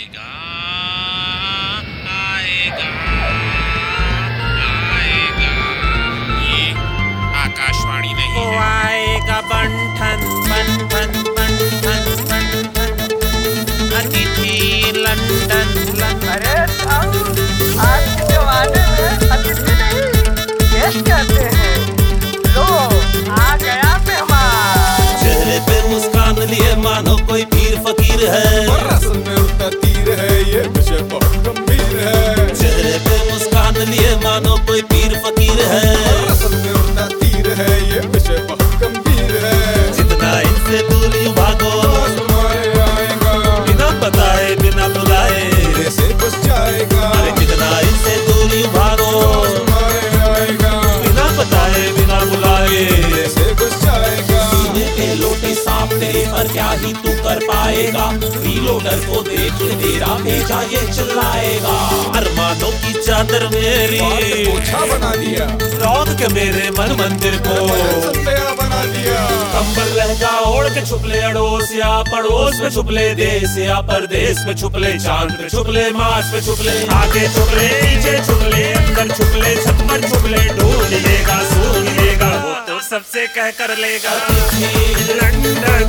आएगा आएगा आएगा। ये आकाशवाणी नहीं है। आएगा बंठन बंठन बंठन बंठन अतिथि लंदन लंदन। अरे आज के जमाने में अतिथि नहीं गेस्ट कहते हैं। लो आ गया मेहमान। चेहरे पे मुस्कान लिए मानो कोई पीर फकीर है। है। रसल में तीर है ये विषय तेरे पर क्या ही तू कर पाएगा? रीलोडर को देख तेरा भेजा ये चिल्लाएगा। अरमानों की चादर मेरी। पोछा बना दिया रौद के मेरे मन मंदिर को। दिया कंबल लहंगा ओढ़ के छुपले अड़ोस या पड़ोस में छुपले देश या परदेश में छुपले चाँद पे छुपले मास पे छुपले आगे छुपले पीछे छुपले अंदर छुपले छत पर छुपले ढूंढ लेगा सूंघ लेगा वो तो सबसे कह कर लेगा लंदन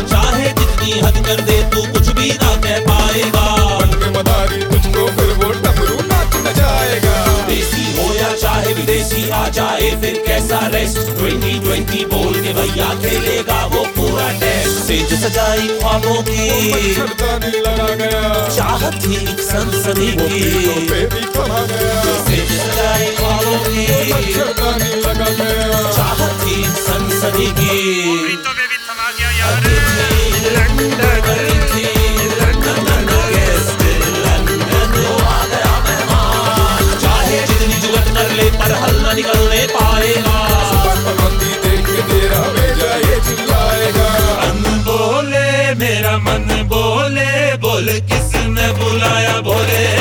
आ जाए फिर कैसा रेस्ट ट्वेंटी ट्वेंटी बोल के भैया खेलेगा वो पूरा टेस्ट सेज सजाई ख्वाबों की। मच्छरदानी लगा गया। चाहत थी एक सनसनी की। सेज सजाई ख्वाबों की। लगा गया। चाहत थी सनसनी की। मन बोले बोले किसने बुलाया बोले।